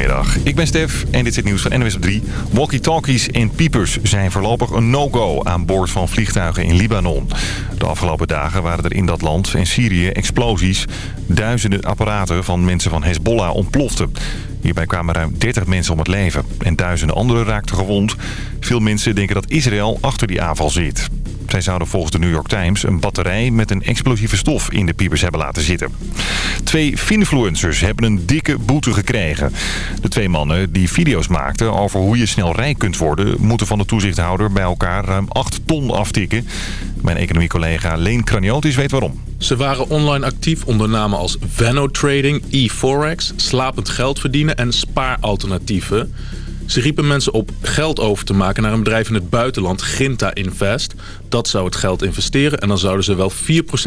Goedemiddag, ik ben Stef en dit is het nieuws van NWS op 3. Walkie-talkies en piepers zijn voorlopig een no-go aan boord van vliegtuigen in Libanon. De afgelopen dagen waren er in dat land en Syrië explosies. Duizenden apparaten van mensen van Hezbollah ontploften. Hierbij kwamen ruim 30 mensen om het leven en duizenden anderen raakten gewond. Veel mensen denken dat Israël achter die aanval zit. Zij zouden volgens de New York Times een batterij met een explosieve stof in de piepers hebben laten zitten. Twee finfluencers hebben een dikke boete gekregen. De twee mannen die video's maakten over hoe je snel rijk kunt worden... moeten van de toezichthouder bij elkaar ruim 8 ton aftikken. Mijn economiecollega Leen Kraniotis weet waarom. Ze waren online actief onder namen als Venno Trading, e-forex, slapend geld verdienen en spaaralternatieven... Ze riepen mensen op geld over te maken naar een bedrijf in het buitenland, Ginta Invest. Dat zou het geld investeren en dan zouden ze wel 4%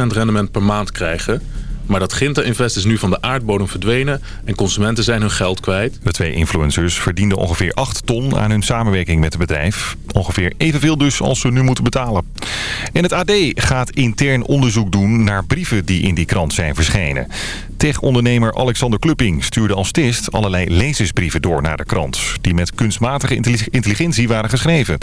rendement per maand krijgen. Maar dat Ginta Invest is nu van de aardbodem verdwenen en consumenten zijn hun geld kwijt. De twee influencers verdienden ongeveer 8 ton aan hun samenwerking met het bedrijf. Ongeveer evenveel dus als ze nu moeten betalen. En het AD gaat intern onderzoek doen naar brieven die in die krant zijn verschenen. Tech-ondernemer Alexander Klupping stuurde als test allerlei lezersbrieven door naar de krant. Die met kunstmatige intelligentie waren geschreven.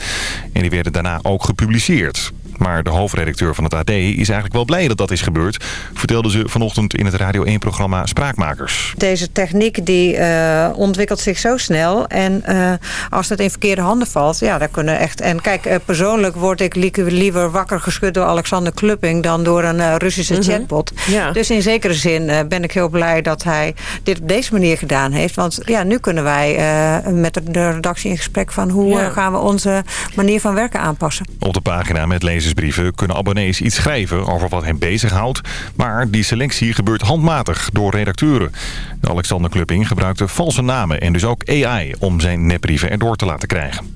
En die werden daarna ook gepubliceerd. Maar de hoofdredacteur van het AD is eigenlijk wel blij dat dat is gebeurd. Vertelde ze vanochtend in het Radio 1-programma Spraakmakers. Deze techniek die uh, ontwikkelt zich zo snel. En uh, als het in verkeerde handen valt, ja, daar kunnen echt... En kijk, uh, persoonlijk word ik liever wakker geschud door Alexander Klupping... dan door een Russische mm -hmm. chatbot. Ja. Dus in zekere zin ben ik heel blij dat hij dit op deze manier gedaan heeft. Want ja, nu kunnen wij met de redactie in gesprek van... hoe ja. gaan we onze manier van werken aanpassen. Op de pagina met lezers brieven kunnen abonnees iets schrijven over wat hen bezighoudt. Maar die selectie gebeurt handmatig door redacteuren. Alexander Klupping gebruikte valse namen en dus ook AI om zijn nepbrieven erdoor te laten krijgen.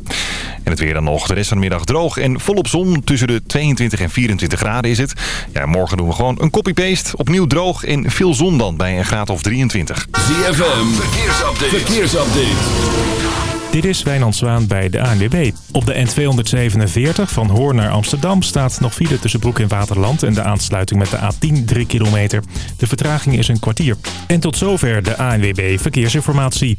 En het weer dan nog. De rest van de middag droog en volop zon. Tussen de 22 en 24 graden is het. Ja, morgen doen we gewoon een copy-paste. Opnieuw droog en veel zon dan bij een graad of 23. ZFM, verkeersupdate. verkeersupdate. Dit is Wijnand Zwaan bij de ANWB. Op de N247 van Hoorn naar Amsterdam staat nog file tussen Broek en Waterland... en de aansluiting met de A10 3 kilometer. De vertraging is een kwartier. En tot zover de ANWB Verkeersinformatie.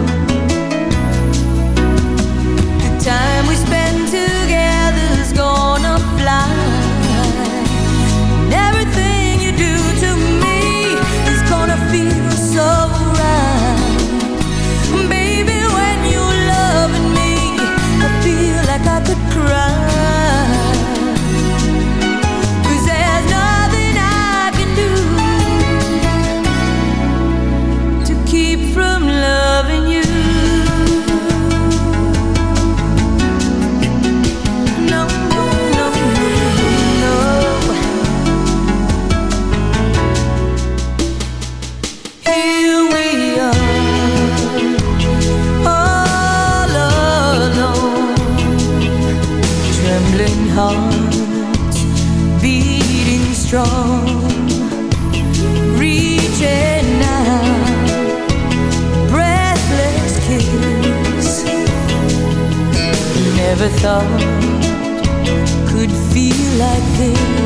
thought could feel like this.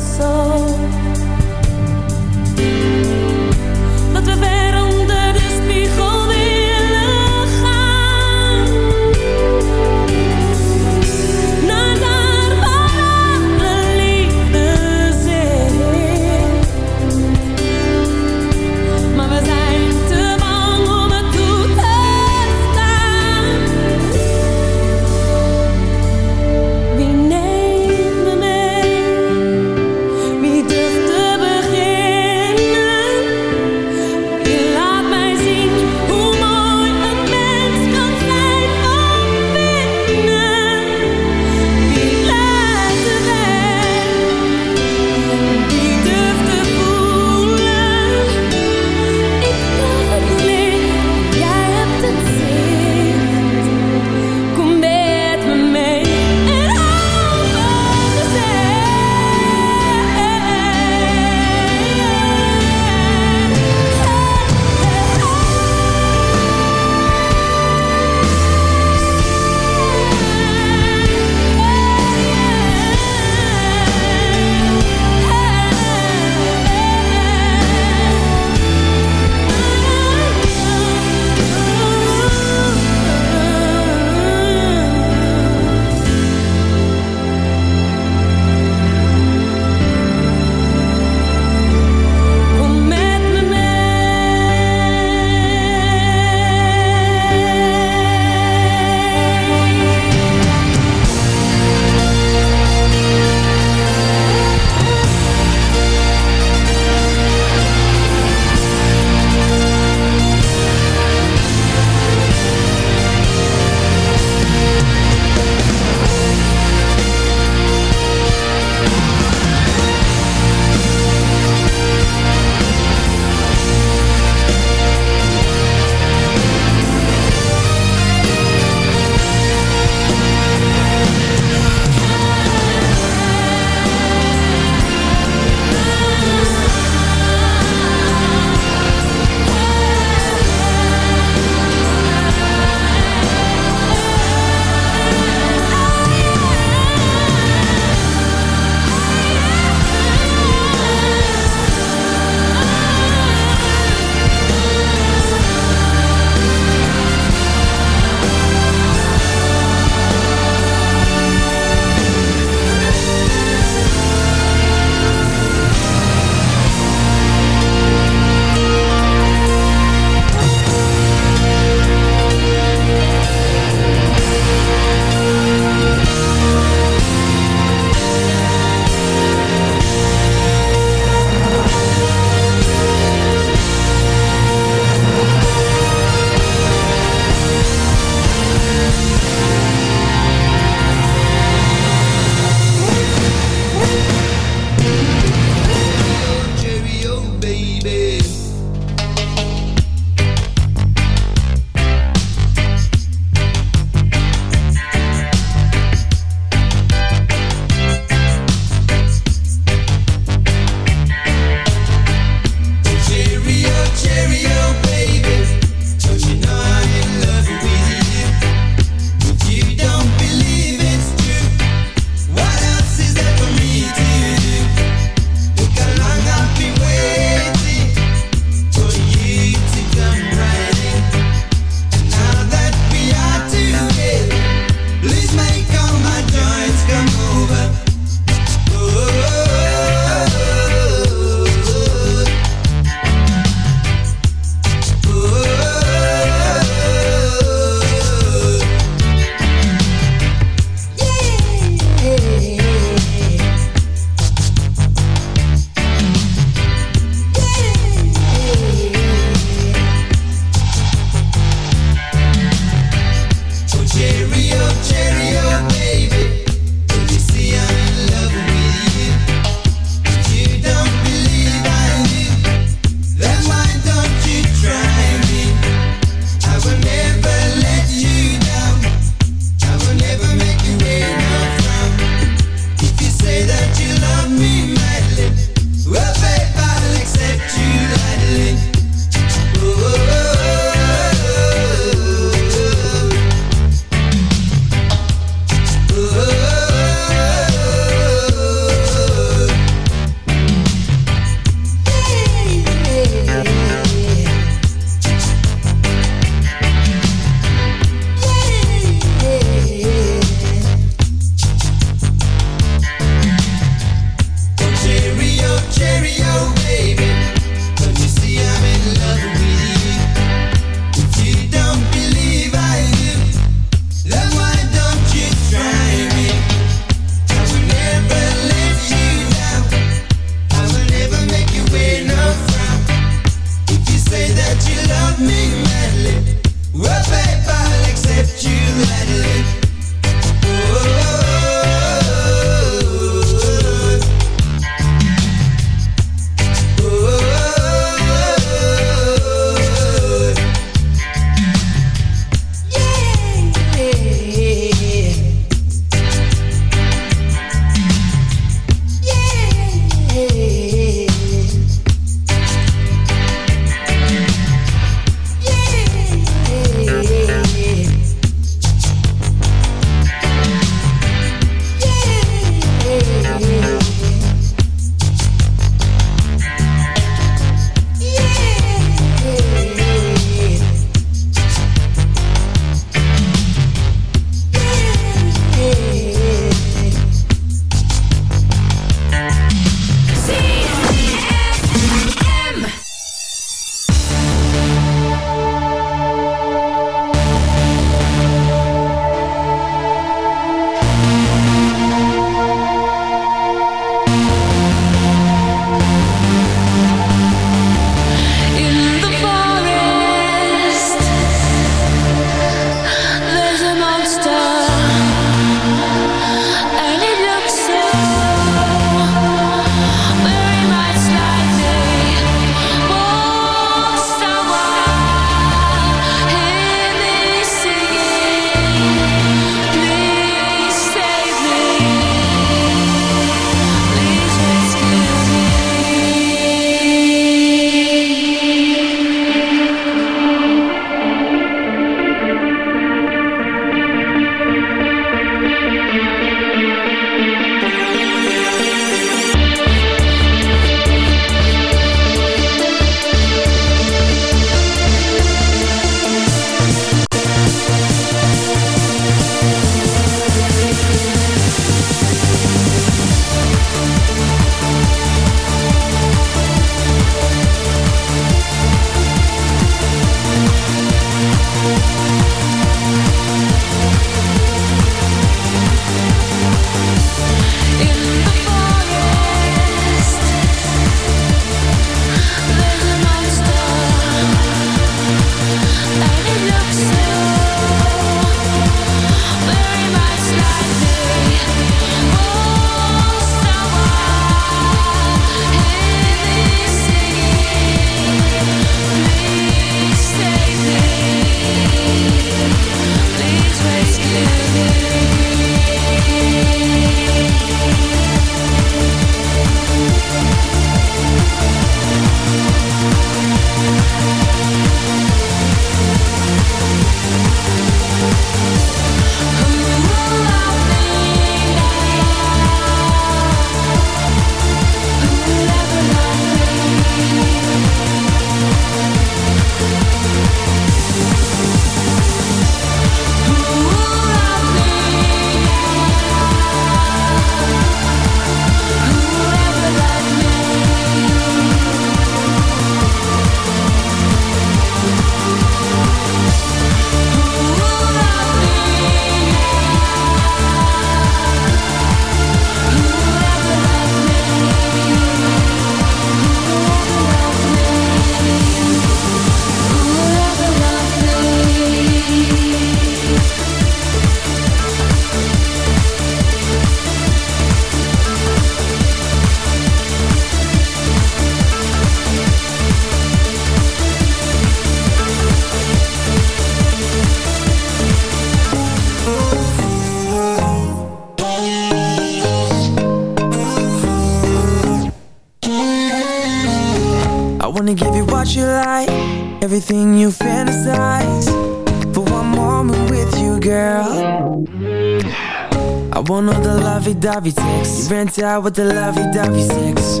Lovey-dovey sex. You rent out with the lovey-dovey sex.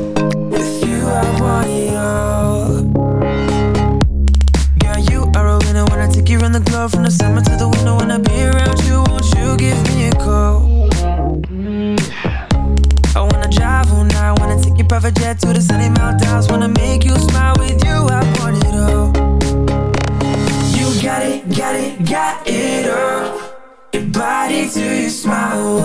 With you, I want it all. Girl, you are a winner I take you around the globe from the summer to the winter. When I be around you, won't you give me a call? I wanna drive all night, wanna take your private jet to the sunny mountains,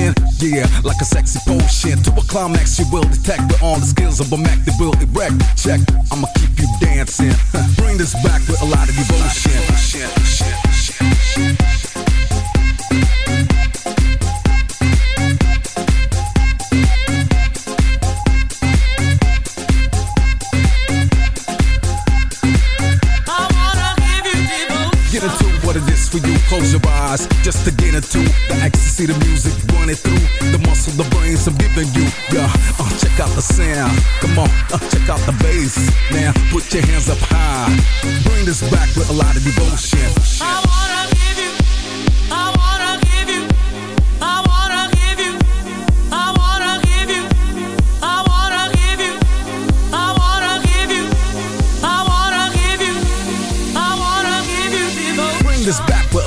Sexy potion. Yeah, like a sexy potion. To a climax you will detect with all the skills of a Mac that will erect. Check, I'ma keep you dancing. Bring this back with a lot of devotion. I wanna give you Get into what it is for you. Close your eyes just to get into the ecstasy, the music running through the muscle, the brains I'm giving you. Yeah, uh, check out the sound. Come on, uh, check out the bass. Now put your hands up high. Bring this back with a lot of devotion. I wanna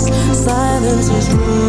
Silence is ruling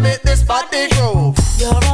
make this party groove. You're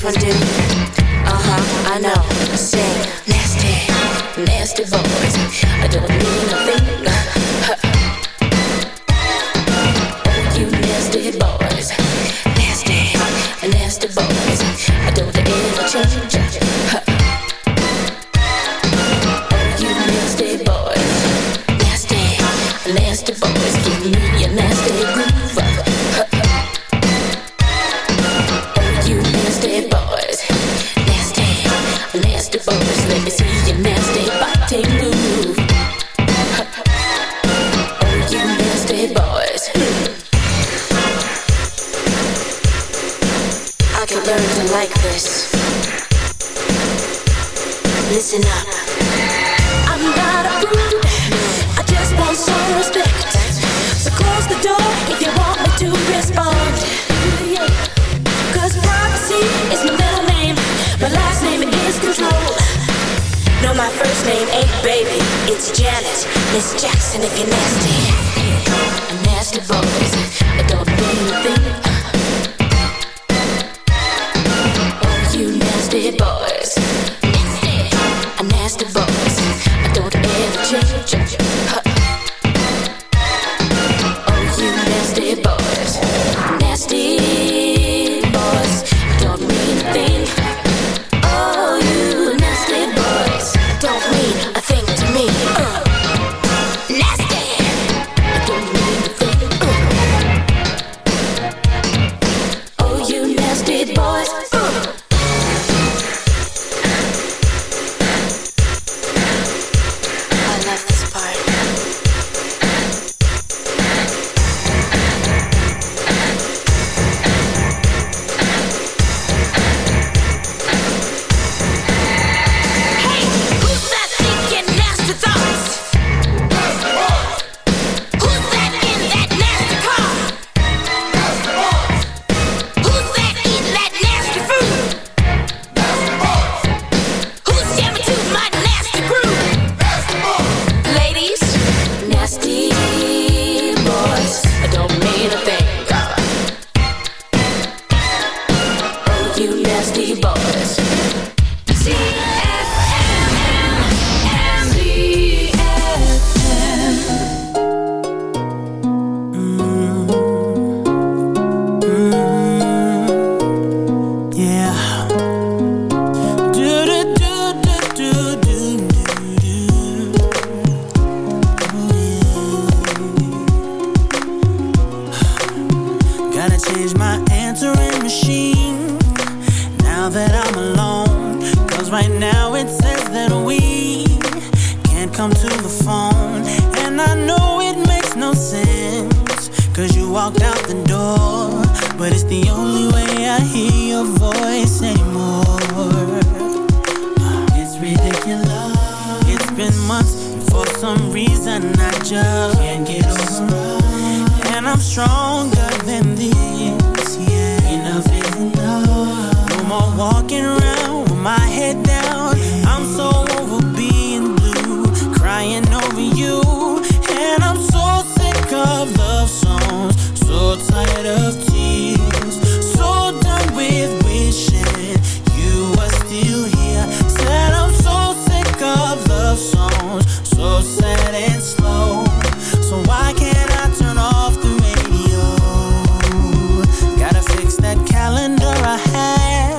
this one do? Uh huh, I know. Sing. tired of tears. So done with wishing you still here. Said I'm so sick of love songs So sad and slow. So why can't I turn off the radio? Gotta fix that calendar I have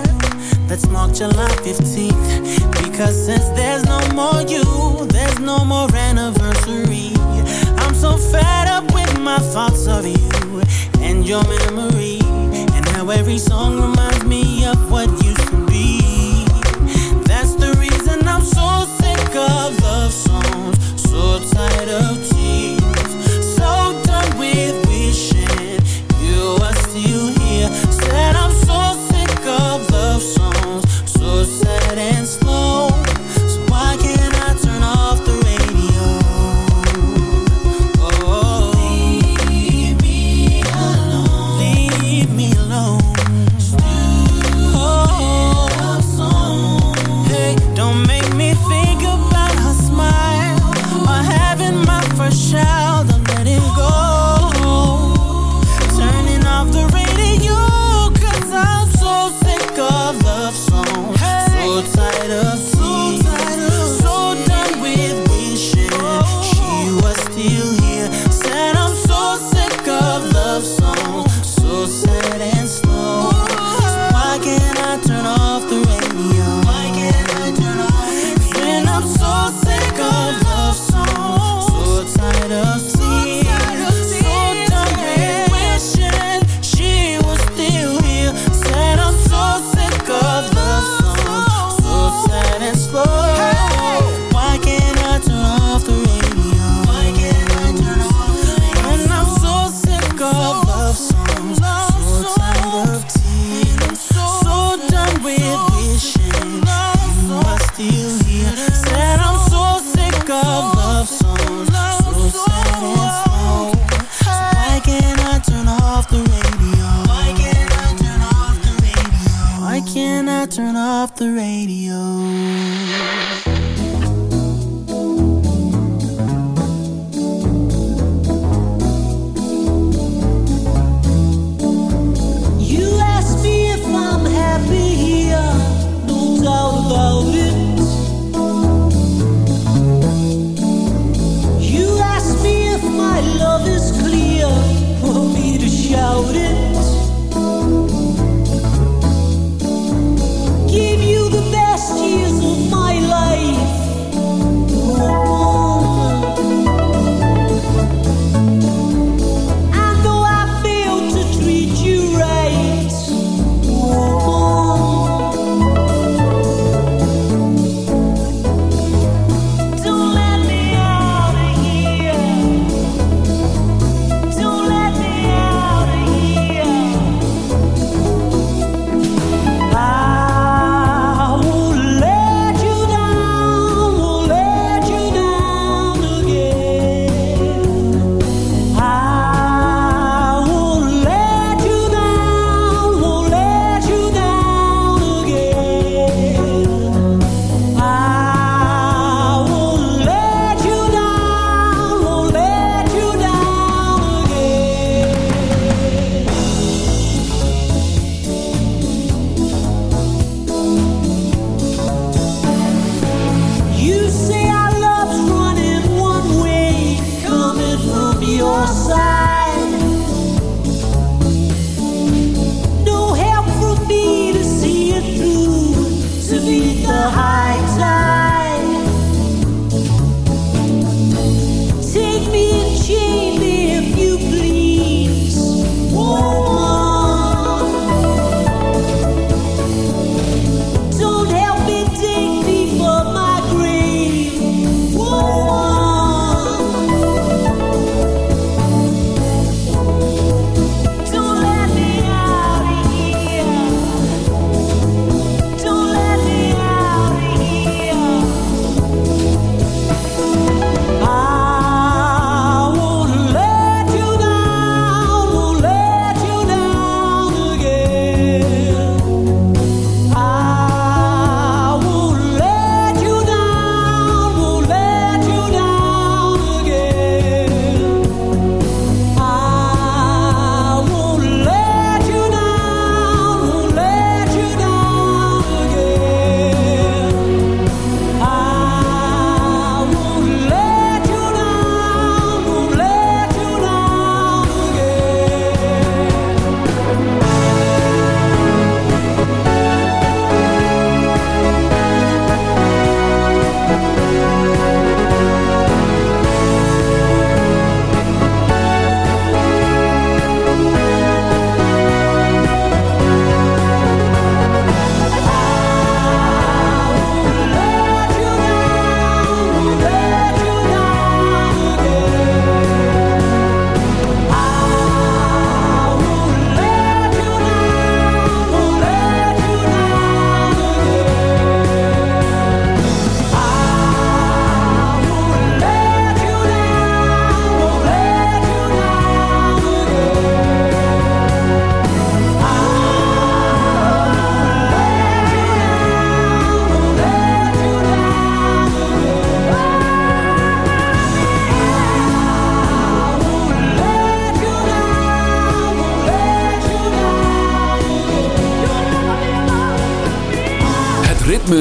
July 15th Because since there's no more you There's no more anniversary. I'm so fed up with my thoughts of you your memory, and how every song reminds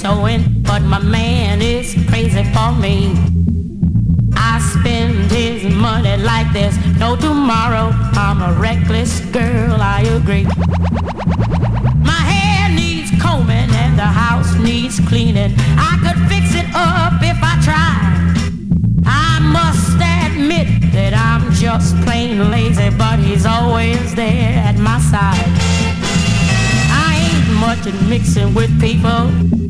Sewing, but my man is crazy for me. I spend his money like there's no tomorrow. I'm a reckless girl, I agree. My hair needs combing and the house needs cleaning. I could fix it up if I tried. I must admit that I'm just plain lazy, but he's always there at my side. I ain't much at mixing with people.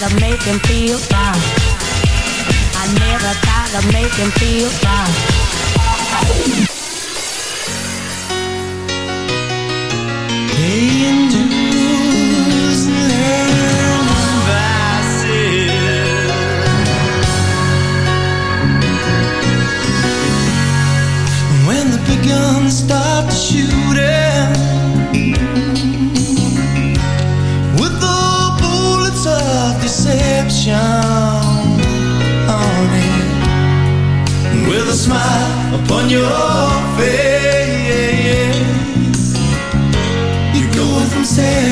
gotta make him feel down. I never gotta make him feel down. and you. smile upon your face. You're going from sad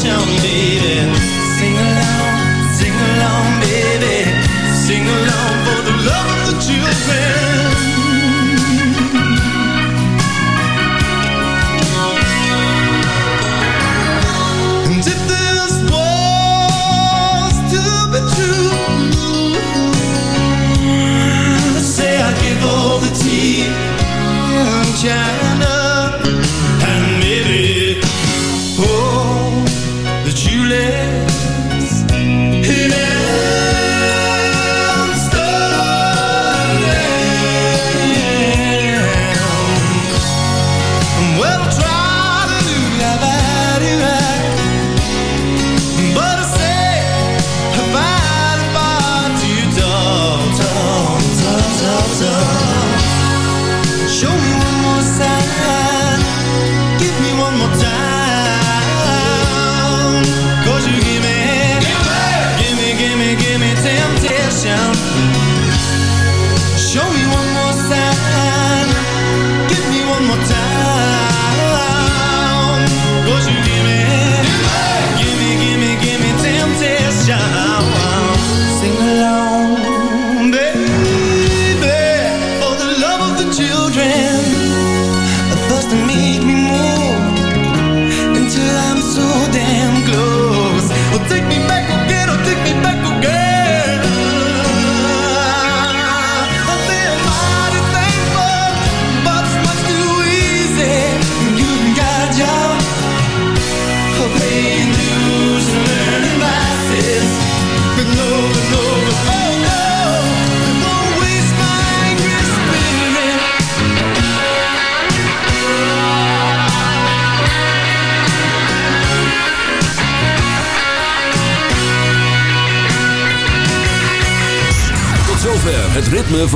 tell me.